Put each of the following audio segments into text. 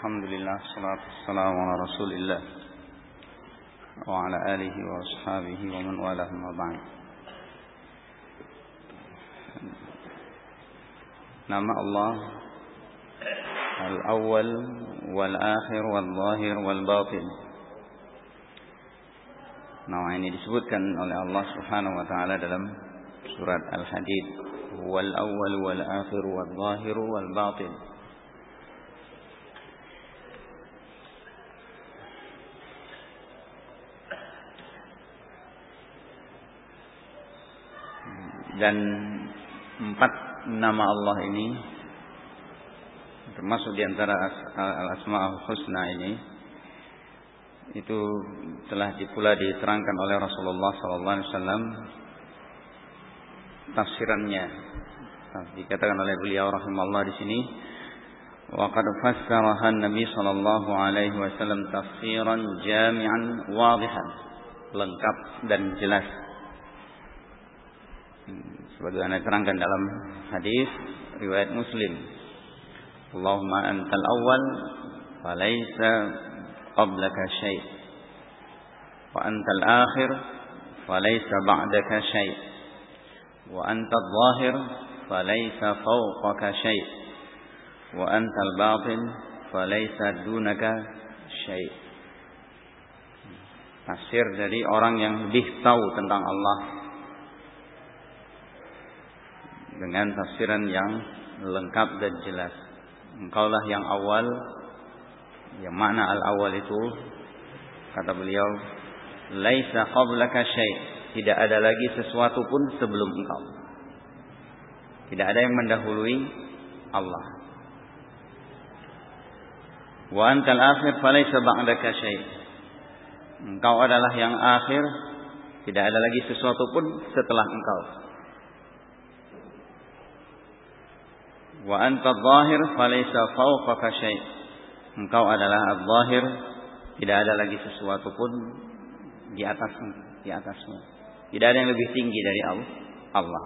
الحمد لله الصلاة والسلام على رسول الله وعلى آله وأصحابه ومن والاه ما بعد. نعم الله الأول والآخر والظاهر والباطن. نوع ini disebutkan oleh Allah Subhanahu wa taala dalam surat Al-Hadid. wal awwal wal Dan Empat nama Allah ini termasuk di antara al-asmaul husna ini itu telah pula diterangkan oleh Rasulullah sallallahu alaihi wasallam tafsirannya. Dikatakan oleh beliau rahimallahu di sini wa qad fassaraha Nabi sallallahu alaihi wasallam tafsiran jami'an wadihan lengkap dan jelas sebagaimana diterangkan dalam hadis riwayat Muslim. Allahumma antal awwal falaysa qablaka syai' wa antal akhir falaysa ba'daka syai' wa antal zahir falaysa fawqaka syai' wa antal batin falaysa dunaka syai' Tafsir dari orang yang lebih tahu tentang Allah dengan tafsiran yang lengkap dan jelas. Engkaulah yang awal, yang mana al-awal itu kata beliau, laisa qablaka syai', tidak ada lagi sesuatu pun sebelum engkau. Tidak ada yang mendahului Allah. Wa antal akhir falaysa ba'daka syai'. Engkau adalah yang akhir, tidak ada lagi sesuatu pun setelah engkau. Wa anta zahir falaysa fawqaka syai'. Engkau adalah al-zahir, tidak ada lagi sesuatu pun di atasmu, di atasmu. Tidak ada yang lebih tinggi dari Allah.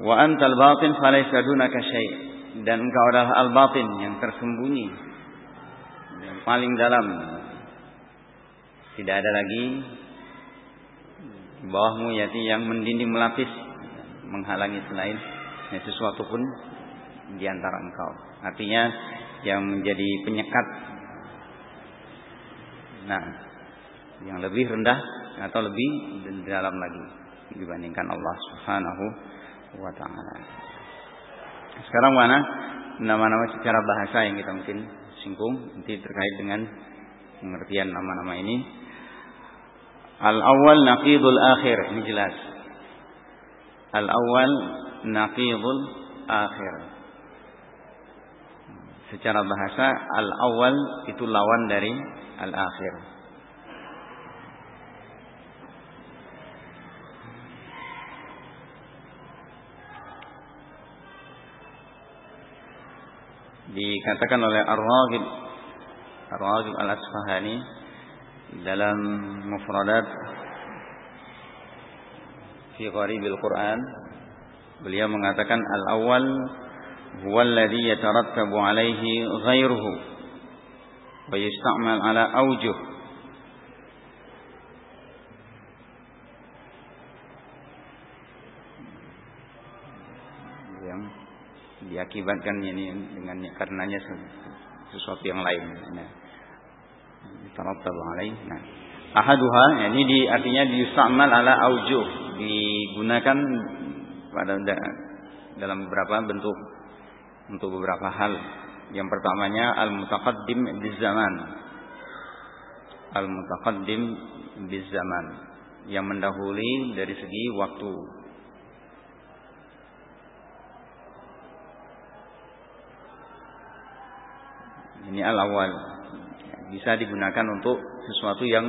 Wa antal batin falaysa dunaka syai'. Dan engkau adalah al-batin yang tersembunyi, yang paling dalam. Tidak ada lagi di bawahmu yaitu yang mendinding melapis menghalangi selain sesuatu pun di antara engkau. Artinya yang menjadi penyekat. Nah, yang lebih rendah atau lebih dalam lagi dibandingkan Allah Subhanahu wa taala. Sekarang mana nama-nama secara bahasa yang kita mungkin singgung nanti terkait dengan pengertian nama-nama ini. Al-awwal naqidul akhir, ini jelas. Al-awwal naqidul akhir secara bahasa al-awwal itu lawan dari al-akhir. Dikatakan oleh Ar-Raghib Ar-Raghib Al-Asfahani dalam mufradat fi Gharibil Quran beliau mengatakan al-awwal هو الذي يترتب عليه غيره ويستعمل على أوجه yang diakibatkan ini dengan karenanya sesuatu yang lain. Nah, alaih. Nah, ahaduha ini di artinya diusamal ala aujuh digunakan pada dalam beberapa bentuk untuk beberapa hal. Yang pertamanya al-mutaqaddim zaman. Al-mutaqaddim zaman yang mendahului dari segi waktu. Ini al-awwal. Bisa digunakan untuk sesuatu yang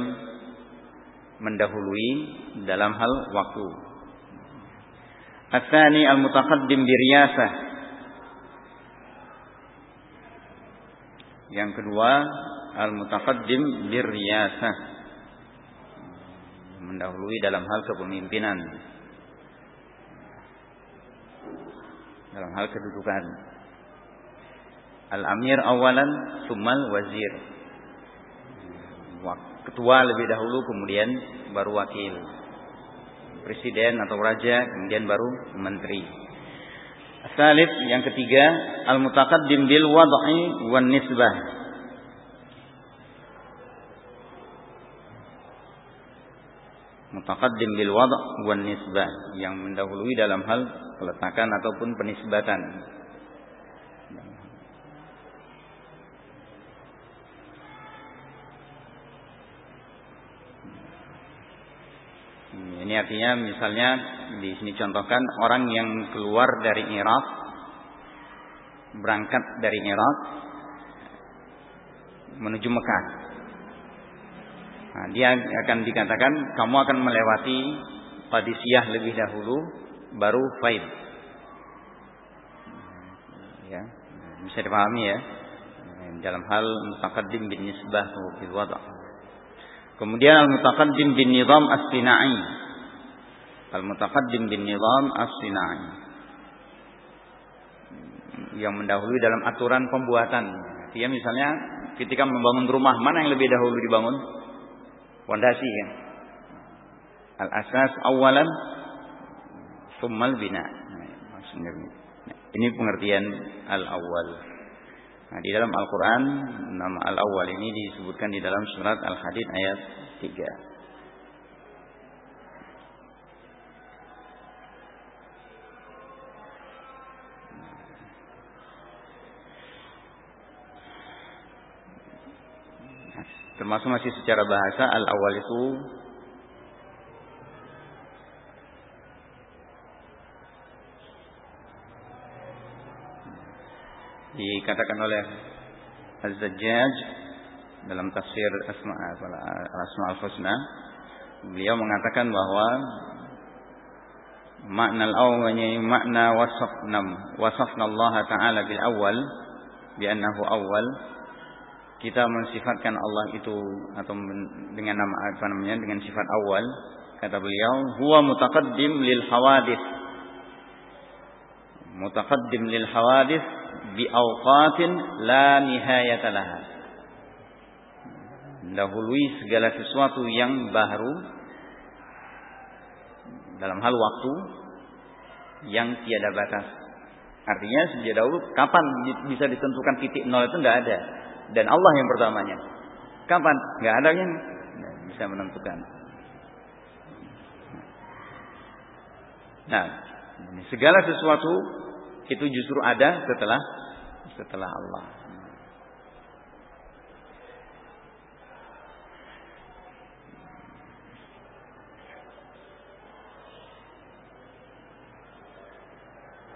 mendahului dalam hal waktu. At-tsani al-mutaqaddim biriyasah Yang kedua, al-mutaqaddim birriyasah. Mendahului dalam hal kepemimpinan. Dalam hal kedudukan. Al-amir awalan sumal wazir. Ketua lebih dahulu kemudian baru wakil. Presiden atau raja kemudian baru menteri. Salib yang ketiga al-mutaqaddim bil wad'i wan nisbah. Mutaqaddim bil wad' wan nisbah yang mendahului dalam hal peletakan ataupun penisbatan. Ini artinya misalnya di sini contohkan orang yang keluar dari Irak berangkat dari Irak menuju Mekah. Nah, dia akan dikatakan kamu akan melewati Qadisiyah lebih dahulu baru Faid. Ya, bisa dipahami ya. Dalam hal mutaqaddim bin nisbah bil wada'. Kemudian al-mutaqaddim bin nizam as-sina'i. Al-mutaqaddim bin nizam as-sina'i. Yang mendahului dalam aturan pembuatan. Dia misalnya ketika membangun rumah, mana yang lebih dahulu dibangun? Pondasi kan. Al-asas awalan summal bina. Ini pengertian al-awwal. Nah, di dalam Al-Quran nama Al-Awwal ini disebutkan di dalam surat Al-Hadid ayat 3. Termasuk masih secara bahasa al-awwal itu dikatakan oleh Az-Zajjaj dalam tafsir Asma al-Husna. Beliau mengatakan bahwa makna al-awwal makna wasafna wasafna Allah taala bil awal bi annahu awal kita mensifatkan Allah itu atau dengan nama apa namanya dengan sifat awal kata beliau huwa mutaqaddim lil hawadith mutaqaddim lil hawadith bi awqatin la nihayata laha. Dahului segala sesuatu yang baru dalam hal waktu yang tiada batas. Artinya sejak dahulu kapan bisa ditentukan titik nol itu tidak ada dan Allah yang pertamanya. Kapan? Nggak ada yang bisa menentukan. Nah, segala sesuatu itu justru ada setelah setelah Allah.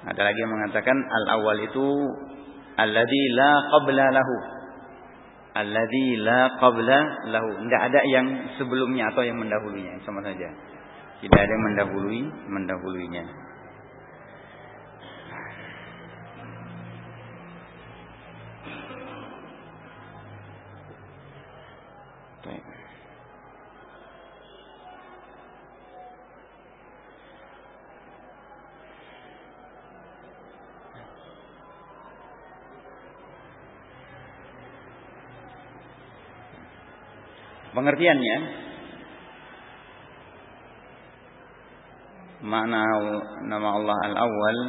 Ada lagi yang mengatakan al-awwal itu alladzi la qabla lahu. Alladzi la qabla lahu. Tidak ada yang sebelumnya atau yang mendahulunya, sama saja. Tidak ada yang mendahului mendahuluinya. Pengertiannya makna nama Allah Al-Awwal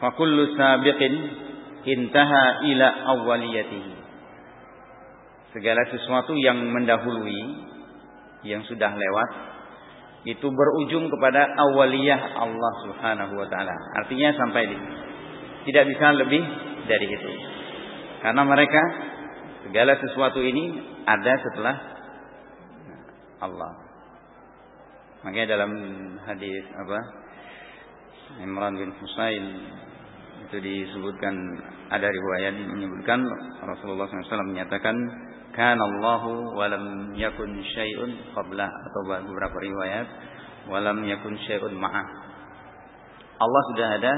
Fakullu sabiqin intaha ila awwaliyatihi. Segala sesuatu yang mendahului yang sudah lewat itu berujung kepada awaliyah Allah Subhanahu wa taala. Artinya sampai di tidak bisa lebih dari itu. Karena mereka segala sesuatu ini ada setelah Allah. Makanya dalam hadis apa Imran bin Husain itu disebutkan ada riwayat menyebutkan Rasulullah SAW menyatakan kan Allahu walam yakun syai'un qabla atau beberapa riwayat walam yakun syai'un ma'ah. Allah sudah ada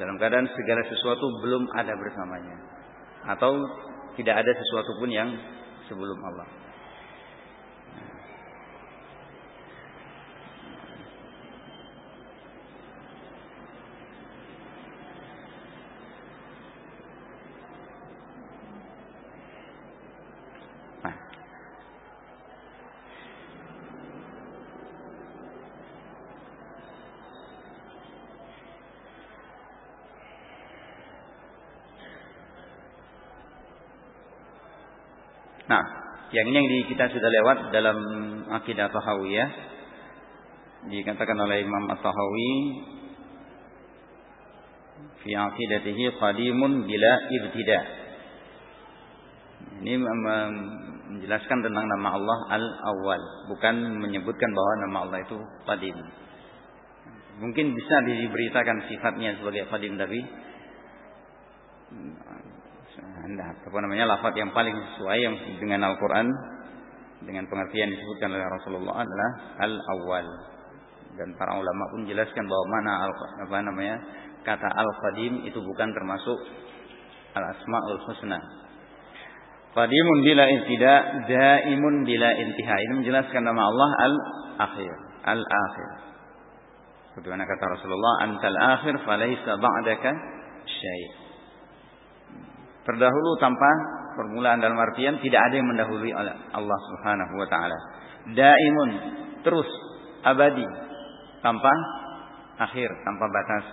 dalam keadaan segala sesuatu belum ada bersamanya atau tidak ada sesuatu pun yang sebelum Allah. Nah, yang ini yang kita sudah lewat dalam akidah Tahawiyah. Dikatakan oleh Imam At-Tahawi fi aqidatihi qadimun bila ibtida. Ini menjelaskan tentang nama Allah Al-Awwal, bukan menyebutkan bahwa nama Allah itu qadim. Mungkin bisa diberitakan sifatnya sebagai qadim tapi anda apa namanya lafaz yang paling sesuai yang dengan Al-Qur'an dengan pengertian disebutkan oleh Rasulullah adalah al-awwal. Dan para ulama pun jelaskan bahwa mana al apa namanya kata al-qadim itu bukan termasuk al-asmaul husna. Qadimun bila intida, daimun bila intiha. Ini menjelaskan nama Allah al-akhir, al-akhir. Sebagaimana kata Rasulullah, "Antal akhir falaysa ba'daka syai'." Terdahulu tanpa permulaan dalam artian tidak ada yang mendahului Allah Subhanahu wa taala. Daimun, terus abadi tanpa akhir, tanpa batas.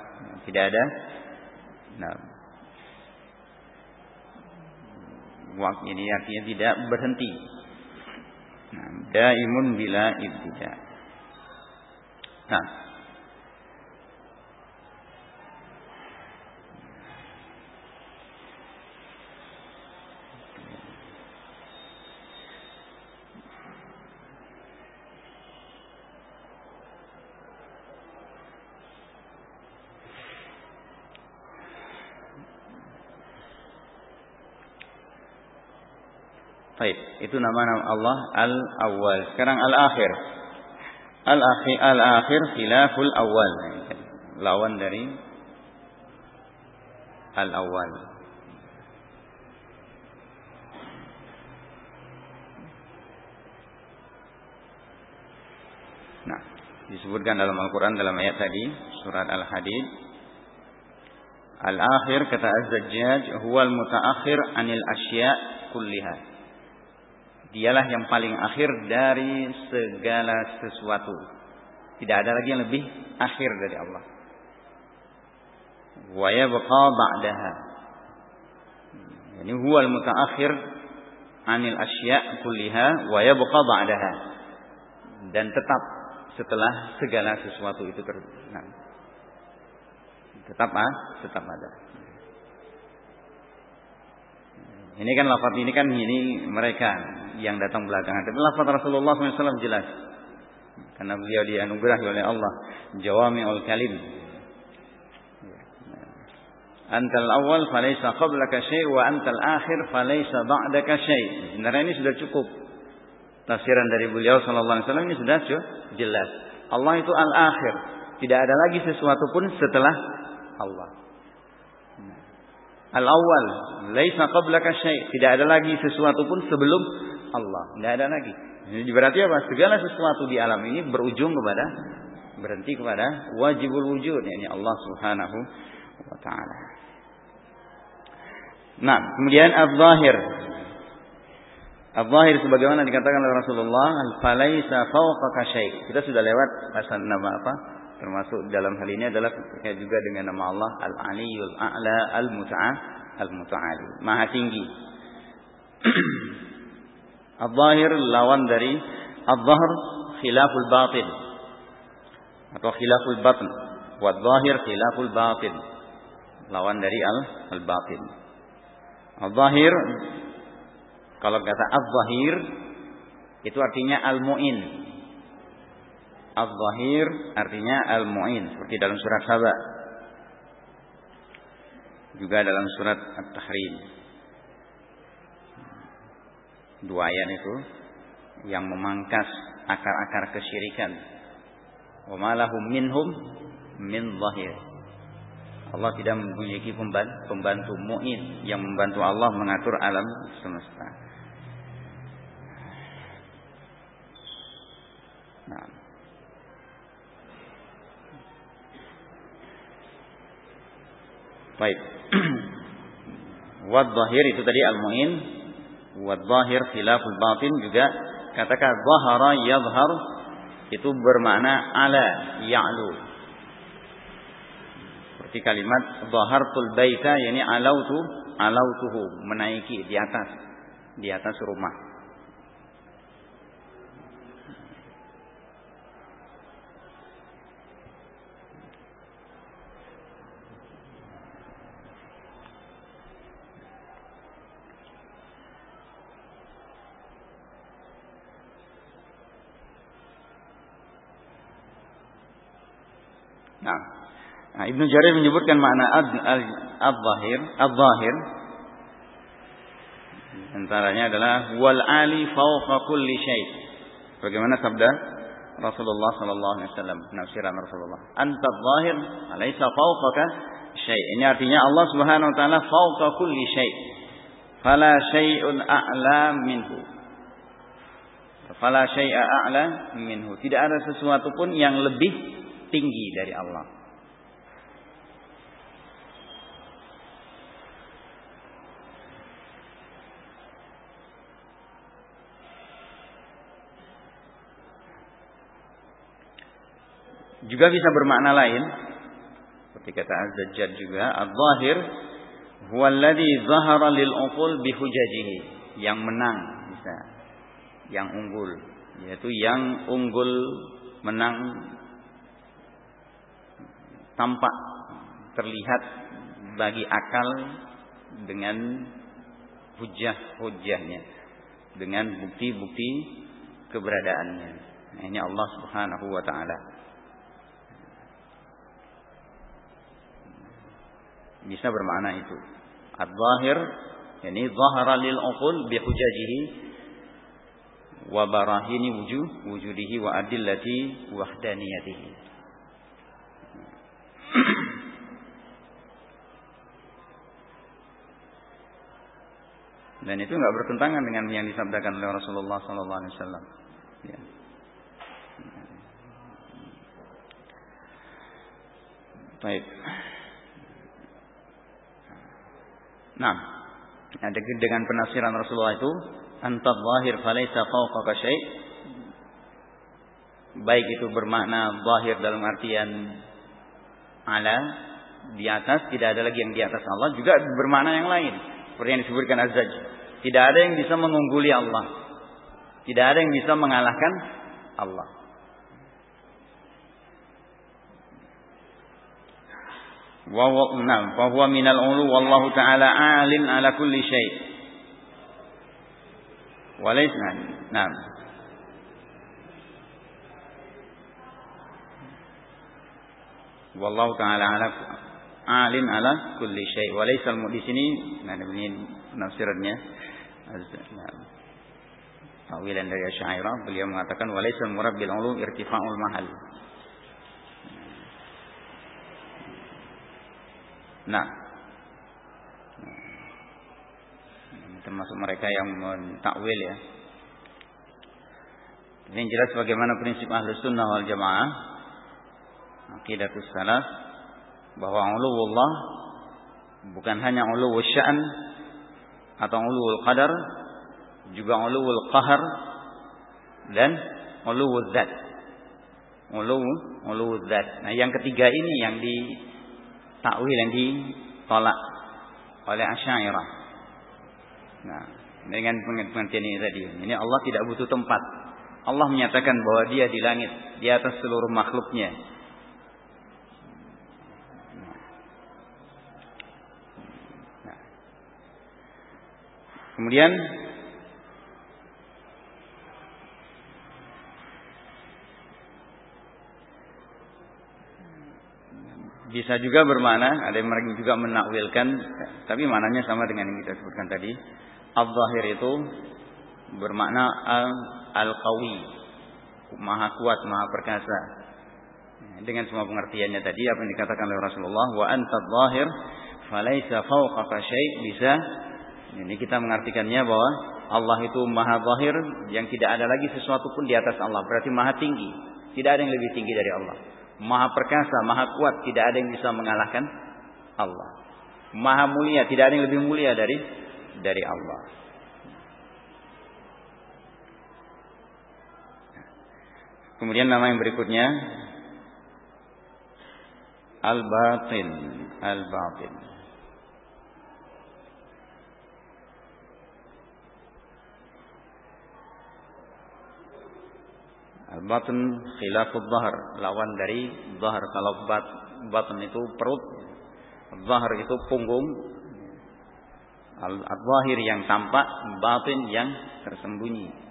Tidak ada nah, waktu ini artinya tidak berhenti. Nah, daimun bila ibtida. Nah, Baik, itu nama-nama Allah Al-Awwal. Sekarang Al-Akhir. Al-Akhir Al-Akhir khilaful awal. Lawan dari Al-Awwal. Nah, disebutkan dalam Al-Quran dalam ayat tadi, surat Al-Hadid. Al-akhir kata Az-Zajjaj huwa al-mutaakhir anil asya' kulliha. Dialah yang paling akhir dari segala sesuatu. Tidak ada lagi yang lebih akhir dari Allah. Wa yabqa ba'daha. Huwa al-mutaakhir anil asya' kulliha wa yabqa ba'daha. Dan tetap setelah segala sesuatu itu ter nah, tetap ah, tetap ada. Ini kan lafaz ini kan ini mereka yang datang belakangan. Tapi lafaz Rasulullah SAW jelas. Karena beliau dianugerahi oleh Allah jawami'ul kalim. Antal awal falaysa qablaka syai' wa antal akhir falaysa ba'daka syai'. Sebenarnya ini sudah cukup. Tafsiran dari beliau sallallahu alaihi wasallam ini sudah jelas. Allah itu al-akhir. Tidak ada lagi sesuatu pun setelah Allah. Al-awwal, laisa qablaka syai'. Tidak ada lagi sesuatu pun sebelum Allah. Tidak ada lagi. Ini berarti apa? Segala sesuatu di alam ini berujung kepada berhenti kepada wajibul wujud yakni Allah Subhanahu wa taala. Nah, kemudian az-zahir. Az-zahir sebagaimana dikatakan oleh Rasulullah, "Falaisa fawqaka syai'." Kita sudah lewat pasal nama apa? Termasuk dalam hal ini adalah terkait juga dengan nama Allah Al-Aliyul A'la Al-Muta'al Al-Muta'ali Maha tinggi. Al-Zahir lawan dari Al-Zahir khilaful batin. Atau khilaful batin Wal-Zahir khilaful batin. Lawan dari Al-Batin. Al-Zahir kalau kata Al-Zahir itu artinya Al-Mu'in Al-Zahir artinya Al-Mu'in seperti dalam surat Saba. Juga dalam surat At-Tahrim. Dua ayat itu yang memangkas akar-akar kesyirikan. Wa malahum minhum min zahir. Allah tidak memiliki pembantu, pembantu mu'in yang membantu Allah mengatur alam semesta. Nah. Baik. Wad zahir itu tadi al-mu'in. Wad zahir khilaful batin juga katakan zahara yadhhar itu bermakna ala ya'lu. Seperti kalimat zahartul baita yakni alautu alautuhu menaiki di atas. di atas rumah. Nah, nah Ibnu Jarir menyebutkan makna ad-zahir, ad-zahir antaranya adalah wal ali fawqa kulli syai. Bagaimana sabda Rasulullah sallallahu alaihi wasallam, penafsiran Rasulullah. Anta zahir alaysa fawqaka syai. Ini artinya Allah Subhanahu wa taala fawqa kulli syai. Fala syai'un a'la minhu. Fala syai'a a'la minhu. Tidak ada sesuatu pun yang lebih tinggi dari Allah. Juga bisa bermakna lain seperti kata Az-Zajjad juga, "Adz-dzahir huwa zahara lil uqul bi hujajihi." Yang menang bisa. Yang unggul, yaitu yang unggul menang tampak terlihat bagi akal dengan hujah-hujahnya dengan bukti-bukti keberadaannya. Ini Allah Subhanahu wa taala. Bisa bermakna itu. Ad-zahir yani zahara lil uqul bi hujajihi wa barahini wujuh wujudihi wa adillati wahdaniyatihi. Dan itu nggak bertentangan dengan yang disabdakan oleh Rasulullah Sallallahu Alaihi Wasallam. Ya. Baik. Nah, dengan penafsiran Rasulullah itu, antat zahir falaisa fawqaka syai' baik itu bermakna zahir dalam artian ala di atas tidak ada lagi yang di atas Allah juga bermakna yang lain seperti yang disebutkan azaj tidak ada yang bisa mengungguli Allah. Tidak ada yang bisa mengalahkan Allah wa nam fa huwa minal ulu wallahu ta'ala alin ala kulli syai walaysa nam Wallahu taala ala alim ala kulli syai. Wa laysal di sini nah ini nafsirannya. Tawilan dari Asy'ariyah beliau mengatakan wa laysal murabbil ulum irtifa'ul mahal. Nah, termasuk mereka yang mentakwil ya. Ini jelas bagaimana prinsip ahlus sunnah wal jamaah aqidatus salaf bahwa uluwullah bukan hanya uluwul sya'n atau uluwul qadar juga uluwul qahar dan uluwul zat. Uluw uluwul zat. Nah yang ketiga ini yang ditakwil yang ditolak oleh asyairah. Nah dengan pengertian ini tadi. Ini Allah tidak butuh tempat. Allah menyatakan bahwa dia di langit di atas seluruh makhluknya. Kemudian bisa juga bermakna ada yang juga menakwilkan tapi maknanya sama dengan yang kita sebutkan tadi al-zahir itu bermakna al-qawi maha kuat maha perkasa dengan semua pengertiannya tadi apa yang dikatakan oleh Rasulullah wa anta zahir falaisa fawqaka syai' bisa ini kita mengartikannya bahwa Allah itu maha zahir yang tidak ada lagi sesuatu pun di atas Allah. Berarti maha tinggi. Tidak ada yang lebih tinggi dari Allah. Maha perkasa, maha kuat. Tidak ada yang bisa mengalahkan Allah. Maha mulia. Tidak ada yang lebih mulia dari dari Allah. Kemudian nama yang berikutnya Al-Batin. Al-Batin. Al-batn khilafud zahar, lawan dari zahar. Kalau bat, batn itu perut, zahar itu punggung. Al-zahir yang tampak, batin yang tersembunyi.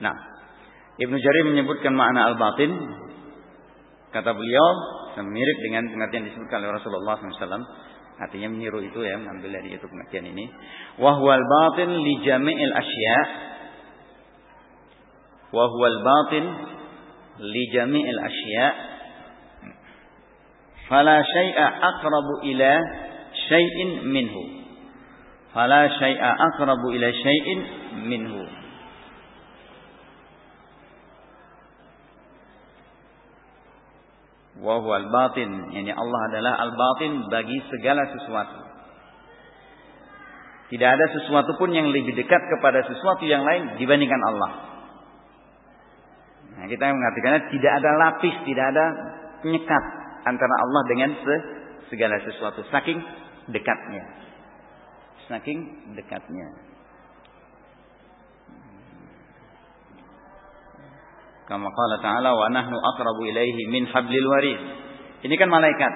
Nah, Ibnu Jarir menyebutkan makna al-batin. Kata beliau, mirip dengan pengertian disebutkan oleh Rasulullah SAW. Artinya meniru itu ya, ambil dari itu pengertian ini. Wahwal batin li jami'il asya. Wahwal batin li jami'il asya. Fala syai'a aqrabu ila syai'in minhu. Fala syai'a aqrabu ila syai'in minhu. Wa al-batin. Yani Allah adalah al-batin bagi segala sesuatu. Tidak ada sesuatu pun yang lebih dekat kepada sesuatu yang lain dibandingkan Allah. Nah, kita mengatakannya tidak ada lapis tidak ada penyekat antara Allah dengan segala sesuatu saking dekatnya. Saking dekatnya Kama qala ta'ala wa nahnu aqrabu ilaihi min hablil warid. Ini kan malaikat.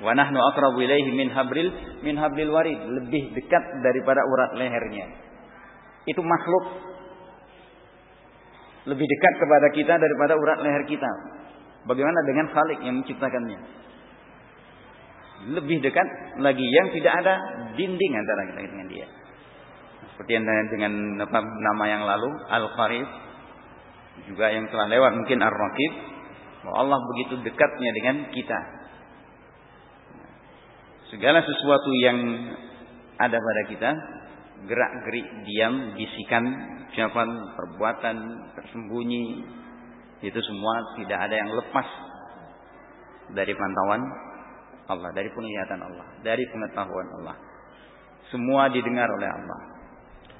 Wa nahnu aqrabu ilaihi min habril min hablil warid, lebih dekat daripada urat lehernya. Itu makhluk lebih dekat kepada kita daripada urat leher kita. Bagaimana dengan Khalik yang menciptakannya? Lebih dekat lagi yang tidak ada dinding antara kita dengan dia. Seperti yang dengan nama yang lalu Al-Qarib juga yang telah lewat mungkin Ar-Raqib bahwa Allah begitu dekatnya dengan kita. Segala sesuatu yang ada pada kita, gerak-gerik, diam, bisikan, ucapan, perbuatan, tersembunyi, itu semua tidak ada yang lepas dari pantauan Allah, dari penglihatan Allah, dari pengetahuan Allah. Semua didengar oleh Allah.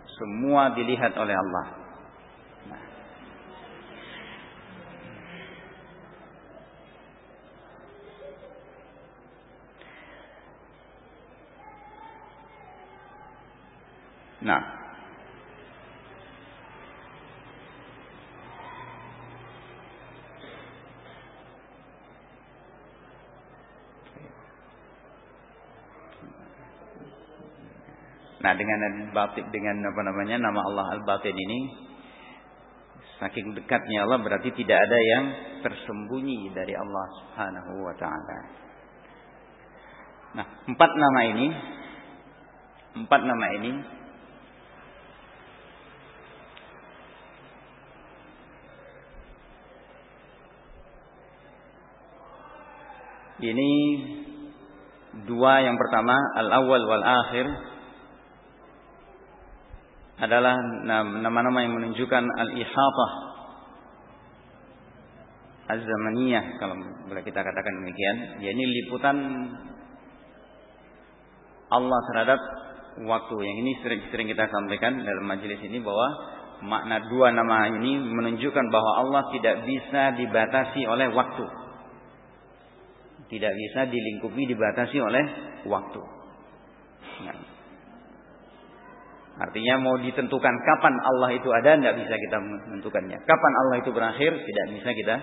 Semua dilihat oleh Allah. Nah. Nah dengan batin dengan apa namanya nama Allah Al-Batin ini saking dekatnya Allah berarti tidak ada yang tersembunyi dari Allah Subhanahu wa taala. Nah, empat nama ini empat nama ini Ini dua yang pertama al-awwal wal akhir adalah nama-nama yang menunjukkan al-ihatah az-zamaniyah kalau boleh kita katakan demikian. yakni liputan Allah terhadap waktu. Yang ini sering-sering kita sampaikan dalam majelis ini bahwa makna dua nama ini menunjukkan bahwa Allah tidak bisa dibatasi oleh waktu. Tidak bisa dilingkupi, dibatasi oleh waktu. Nah. Artinya mau ditentukan kapan Allah itu ada, tidak bisa kita menentukannya. Kapan Allah itu berakhir, tidak bisa kita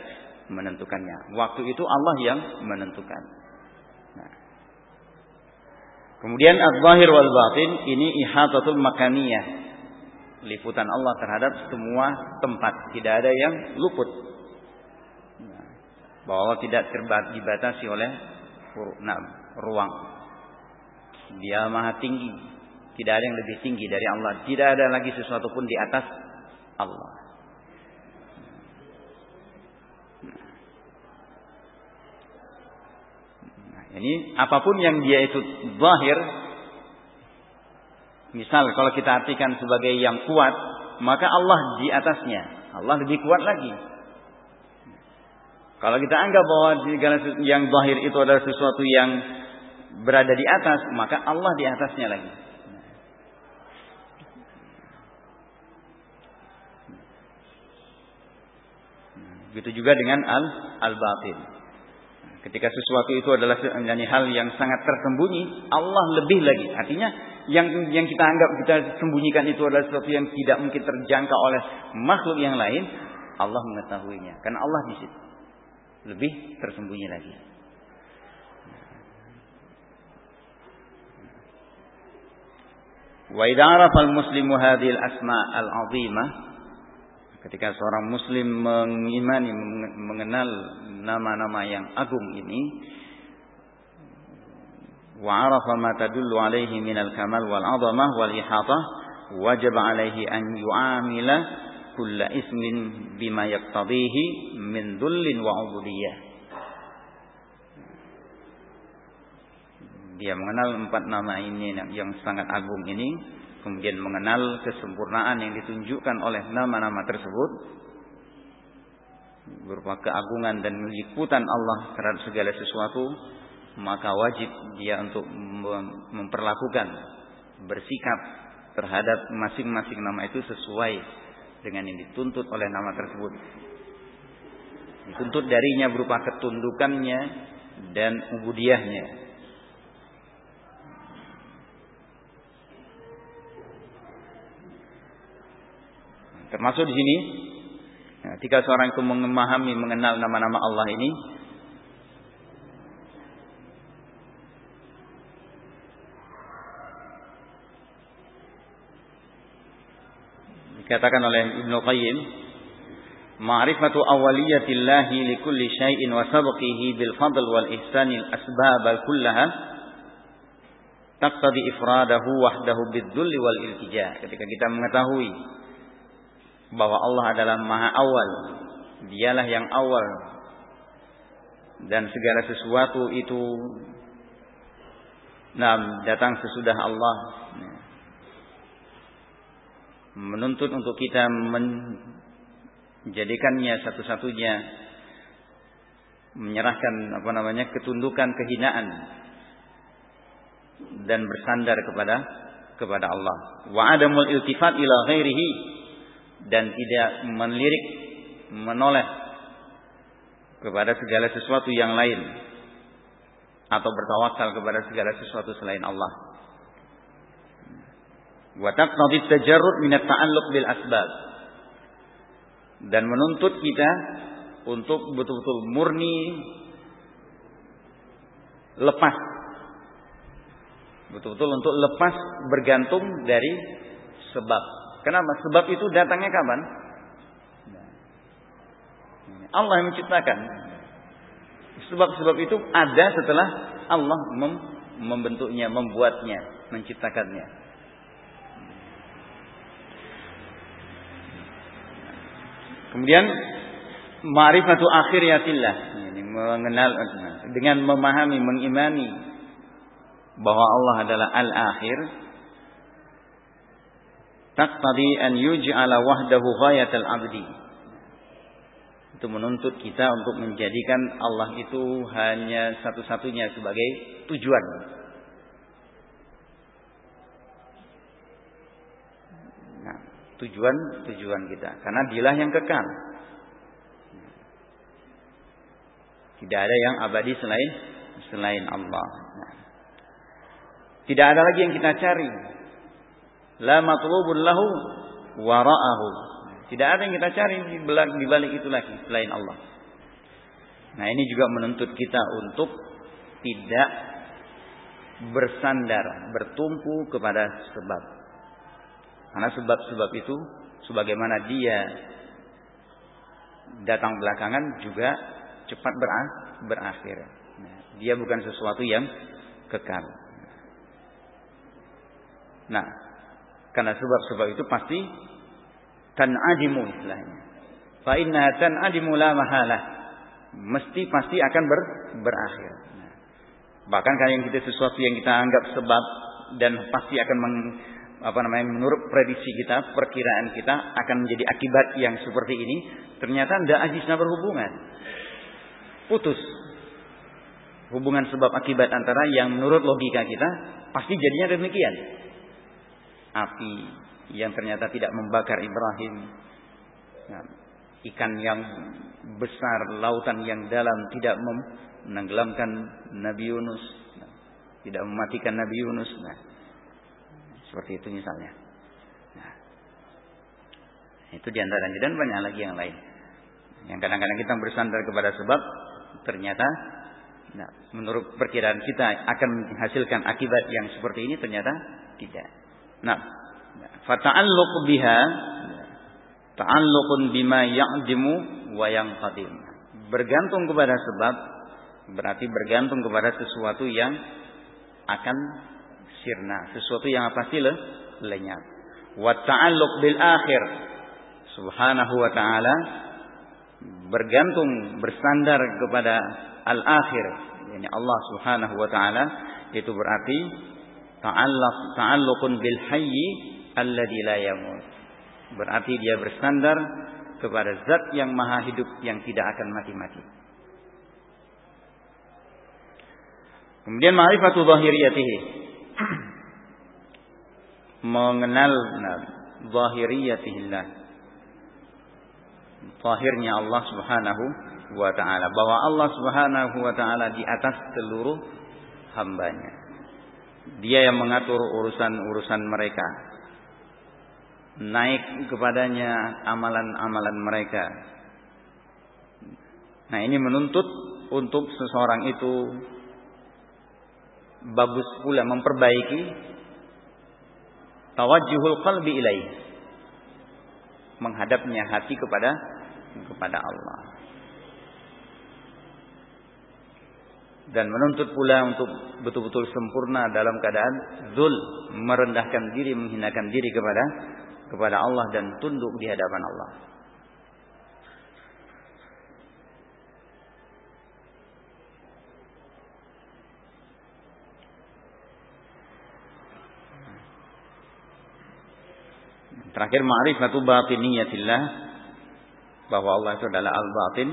menentukannya. Waktu itu Allah yang menentukan. Nah. Kemudian al-zahir wal batin ini ihatatul makaniyah. Liputan Allah terhadap semua tempat. Tidak ada yang luput bahwa tidak dibatasi oleh nah, ruang. Dia maha tinggi. Tidak ada yang lebih tinggi dari Allah. Tidak ada lagi sesuatu pun di atas Allah. Nah, ini apa pun yang dia itu zahir. Misal kalau kita artikan sebagai yang kuat. Maka Allah di atasnya. Allah lebih kuat lagi. Kalau kita anggap bahwa yang zahir itu adalah sesuatu yang berada di atas, maka Allah di atasnya lagi. Begitu juga dengan al al-batin. Ketika sesuatu itu adalah hal yang sangat tersembunyi, Allah lebih lagi. Artinya yang yang kita anggap kita sembunyikan itu adalah sesuatu yang tidak mungkin terjangkau oleh makhluk yang lain, Allah mengetahuinya. Karena Allah di situ. Lebih tersembunyi lagi. Wa idza arafa al-muslimu hadhihi al-asma' al-'azimah ketika seorang muslim mengimani mengenal nama-nama yang agung ini wa arafa ma tadullu alaihi min al-kamal wal 'azamah wal ihatah wajib alaihi an yu'amila kulla ismin bima yaqtadihi min dhullin wa 'ubudiyah dia mengenal empat nama ini yang sangat agung ini, kemudian mengenal kesempurnaan yang ditunjukkan oleh nama-nama tersebut, berupa keagungan dan liputan Allah terhadap segala sesuatu, maka wajib dia untuk memperlakukan bersikap terhadap masing-masing nama itu sesuai dengan yang dituntut oleh nama tersebut. Dituntut darinya berupa ketundukannya dan ubudiahnya Termasuk di sini ketika seorang itu memahami mengenal nama-nama Allah ini dikatakan oleh Ibnu Qayyim ma'rifatu awaliyatillahi li kulli syai'in wa sabqihi bil fadl wal ihsanil asbab al kullaha taqtadi ifradahu wahdahu bid dhulli wal iltija ketika kita mengetahui bahwa Allah adalah Maha Awal. Dialah yang awal. Dan segala sesuatu itu nah, datang sesudah Allah. Menuntut untuk kita menjadikannya satu-satunya menyerahkan apa namanya ketundukan kehinaan dan bersandar kepada kepada Allah. Wa adamul iltifat ila ghairihi dan tidak melirik menoleh kepada segala sesuatu yang lain atau bertawakal kepada segala sesuatu selain Allah. Wa taqtadi tajarrud min at-ta'alluq bil asbab. Dan menuntut kita untuk betul-betul murni lepas betul-betul untuk lepas bergantung dari sebab Kenapa? Sebab itu datangnya kapan? Allah yang menciptakan. Sebab-sebab itu ada setelah Allah mem membentuknya, membuatnya, menciptakannya. Kemudian ma'rifatu akhiriyatillah, ini mengenal dengan memahami, mengimani bahwa Allah adalah al-akhir, taqtadi an yuj'ala wahdahu ghayatal abdi. Itu menuntut kita untuk menjadikan Allah itu hanya satu-satunya sebagai tujuan. Nah, tujuan tujuan kita karena dialah yang kekal. Tidak ada yang abadi selain selain Allah. Tidak ada lagi yang kita cari La matlubun lahu wara'ahu. Tidak ada yang kita cari di balik itu lagi selain Allah. Nah, ini juga menuntut kita untuk tidak bersandar, bertumpu kepada sebab. Karena sebab-sebab itu sebagaimana dia datang belakangan juga cepat berakhir. Nah, dia bukan sesuatu yang kekal. Nah, karena sebab-sebab itu pasti tan'adimu istilahnya. Fa inna tan'adimu la mahalah. Mesti pasti akan ber, berakhir. Nah, bahkan kalau yang kita sesuatu yang kita anggap sebab dan pasti akan meng, apa namanya menurut prediksi kita, perkiraan kita akan menjadi akibat yang seperti ini, ternyata tidak ajisna berhubungan. Putus. Hubungan sebab akibat antara yang menurut logika kita pasti jadinya demikian api yang ternyata tidak membakar Ibrahim. Nah, ikan yang besar, lautan yang dalam tidak menenggelamkan Nabi Yunus, tidak mematikan Nabi Yunus. Nah, seperti itu misalnya. Nah, itu di antaranya dan banyak lagi yang lain. Yang kadang-kadang kita bersandar kepada sebab, ternyata nah, menurut perkiraan kita akan menghasilkan akibat yang seperti ini, ternyata tidak. Nah, fata'alluq biha ta'alluqun bima ya'dimu wa yang qadim. Bergantung kepada sebab berarti bergantung kepada sesuatu yang akan sirna, sesuatu yang pasti le, lenyap. Wa ta'alluq bil akhir. Subhanahu wa ta'ala bergantung bersandar kepada al akhir. Yakni Allah subhanahu wa ta'ala itu berarti ta'alluq ta'alluqun bil hayyi alladzi la yamut. Berarti dia bersandar kepada zat yang maha hidup yang tidak akan mati-mati. Kemudian ma'rifatu zahiriyatihi mengenal zahirnya Allah Subhanahu wa taala bahwa Allah Subhanahu wa taala di atas seluruh hambanya. Dia yang mengatur urusan-urusan mereka. Naik kepadanya amalan-amalan mereka. Nah, ini menuntut untuk seseorang itu bagus pula memperbaiki tawajjuhul qalbi ilaih menghadapnya hati kepada kepada Allah. Dan menuntut pula untuk betul-betul sempurna dalam keadaan zul, merendahkan diri, menghinakan diri kepada kepada Allah dan tunduk di hadapan Allah. Terakhir ma'rifatu batiniyatillah bahwa Allah itu adalah al-batin.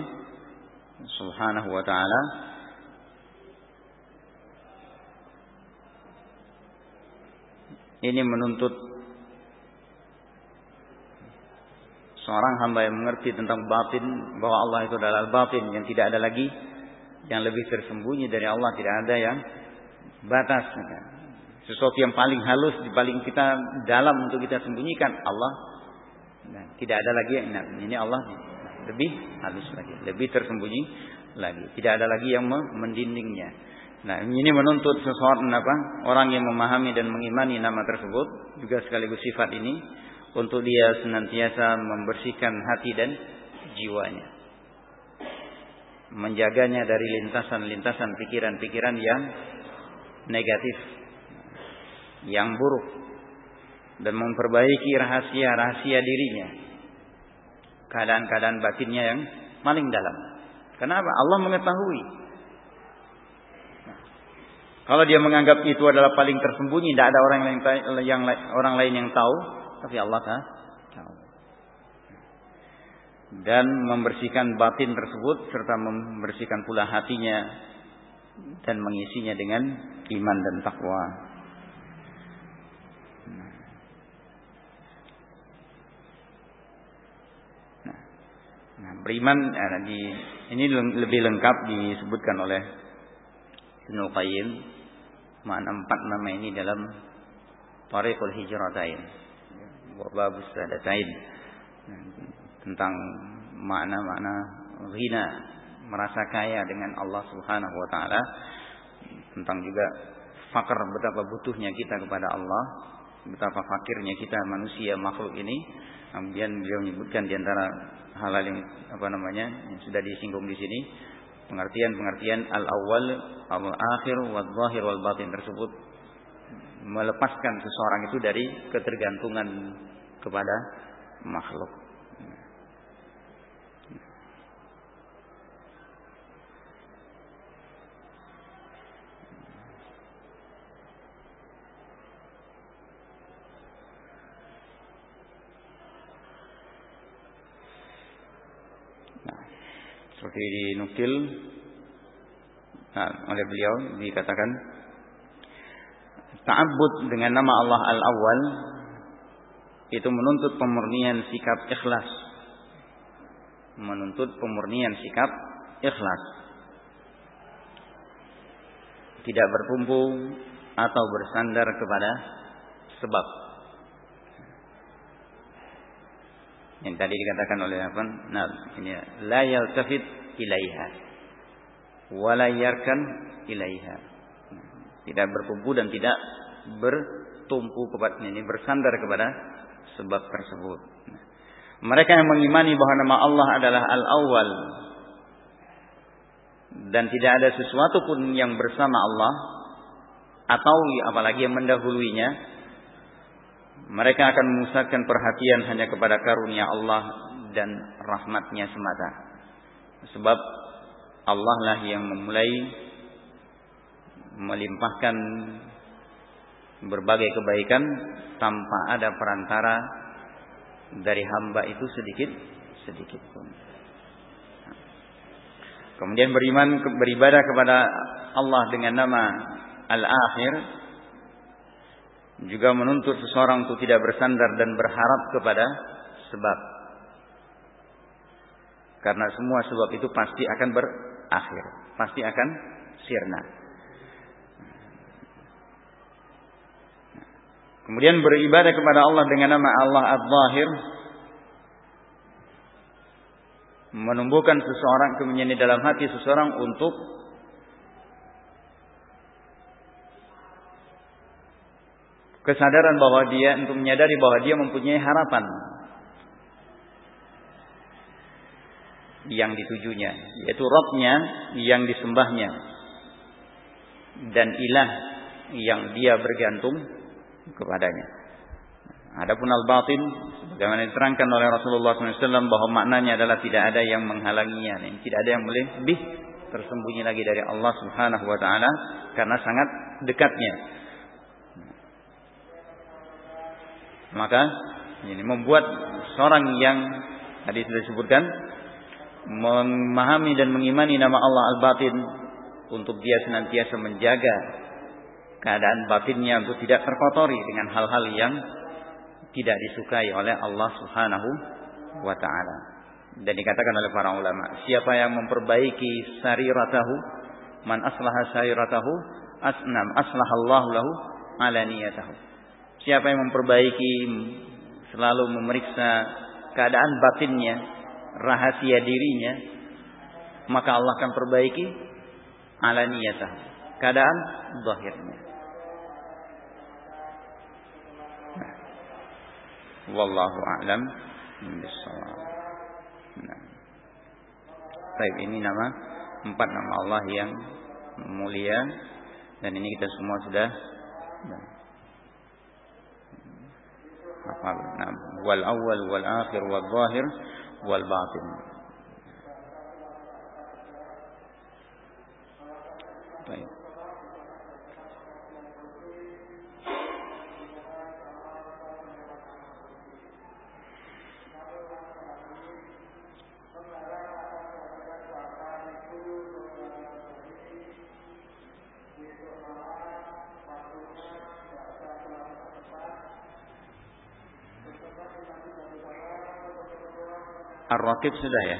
Subhanahu wa ta'ala. Ini menuntut seorang hamba yang mengerti tentang batin bahwa Allah itu adalah al-batin yang tidak ada lagi yang lebih tersembunyi dari Allah tidak ada yang batas sesuatu yang paling halus paling kita dalam untuk kita sembunyikan Allah Nah, tidak ada lagi nah, ini Allah lebih halus lagi, lebih tersembunyi lagi. Tidak ada lagi yang mendindingnya. Nah, ini menuntut seseorang apa? Orang yang memahami dan mengimani nama tersebut juga sekaligus sifat ini untuk dia senantiasa membersihkan hati dan jiwanya. Menjaganya dari lintasan-lintasan pikiran-pikiran yang negatif, yang buruk, dan memperbaiki rahasia-rahasia dirinya. Keadaan-keadaan batinnya yang paling dalam. Kenapa? Allah mengetahui. kalau dia menganggap itu adalah paling tersembunyi, tidak ada orang lain yang orang lain yang tahu, tapi Allah tahu. Dan membersihkan batin tersebut serta membersihkan pula hatinya dan mengisinya dengan iman dan takwa. Nah, beriman eh, di ini lebih lengkap disebutkan oleh Ibnu Qayyim. Makna empat nama ini dalam Tariqul Hijratain. Wa Babus Sadatain. Tentang makna-makna ghina merasa kaya dengan Allah Subhanahu wa taala. Tentang juga fakir betapa butuhnya kita kepada Allah. Betapa fakirnya kita manusia makhluk ini. Kemudian beliau menyebutkan di antara hal-hal yang apa namanya yang sudah disinggung di sini. Pengertian-pengertian al-awwal al-akhir wal zahir wal batin tersebut melepaskan seseorang itu dari ketergantungan kepada makhluk seperti dinukil nah, oleh beliau dikatakan ta'abbud dengan nama Allah Al-Awwal itu menuntut pemurnian sikap ikhlas menuntut pemurnian sikap ikhlas. Tidak bertumpu atau bersandar kepada sebab. Yang tadi dikatakan oleh apa? Nah, ini la yaltafit ilaiha wa la yarkan ilaiha. Tidak bertumpu dan tidak bertumpu kepada ini bersandar kepada sebab tersebut. Mereka yang mengimani bahwa nama Allah adalah Al-Awwal dan tidak ada sesuatu pun yang bersama Allah atau apalagi yang mendahuluinya mereka akan memusatkan perhatian hanya kepada karunia Allah dan rahmatnya semata sebab Allah lah yang memulai melimpahkan berbagai kebaikan tanpa ada perantara dari hamba itu sedikit sedikit pun. Kemudian beriman beribadah kepada Allah dengan nama Al-Akhir juga menuntut seseorang untuk tidak bersandar dan berharap kepada sebab. Karena semua sebab itu pasti akan berakhir, pasti akan sirna. Kemudian beribadah kepada Allah dengan nama Allah Al-Zahir. Menumbuhkan seseorang kemudian di dalam hati seseorang untuk kesadaran bahwa dia untuk menyadari bahwa dia mempunyai harapan yang ditujunya yaitu Robnya yang disembahnya dan ilah yang dia bergantung kepadanya. Adapun al-batin sebagaimana diterangkan oleh Rasulullah SAW bahwa maknanya adalah tidak ada yang menghalanginya, tidak ada yang lebih tersembunyi lagi dari Allah Subhanahu wa taala karena sangat dekatnya. Maka ini membuat seorang yang tadi sudah disebutkan memahami dan mengimani nama Allah Al-Batin untuk dia senantiasa menjaga keadaan batinnya untuk tidak terkotori dengan hal-hal yang tidak disukai oleh Allah Subhanahu wa taala. Dan dikatakan oleh para ulama, siapa yang memperbaiki sariratahu, man aslaha sariratahu, asnam aslahallahu lahu alaniyatahu. Siapa yang memperbaiki selalu memeriksa keadaan batinnya, rahasia dirinya, maka Allah akan perbaiki alaniyatahu, keadaan zahirnya. Wallahu a'lam bishawab. Nah. Baik, ini nama empat nama Allah yang mulia dan ini kita semua sudah hafal. Nah, wal awal wal akhir wal zahir wal batin. Ar-Raqib sudah ya?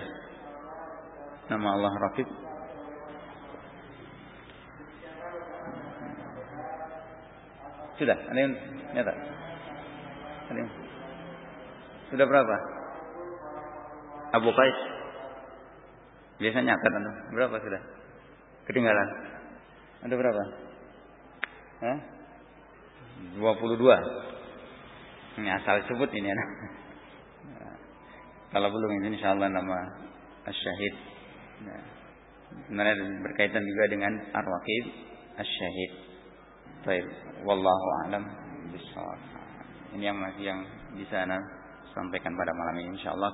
Nama Allah Raqib. Sudah, ada yang nyata? Ada yang? Sudah berapa? Abu Qais. Biasanya akan ada. Berapa sudah? Ketinggalan. Ada berapa? Hah? 22. Ini asal sebut ini anak. Kalau belum ini insya Allah nama Asyahid. Nah, berkaitan juga dengan Ar-Waqib Asyahid. Baik, wallahu a'lam. Ini yang masih yang bisa sampaikan pada malam ini insyaallah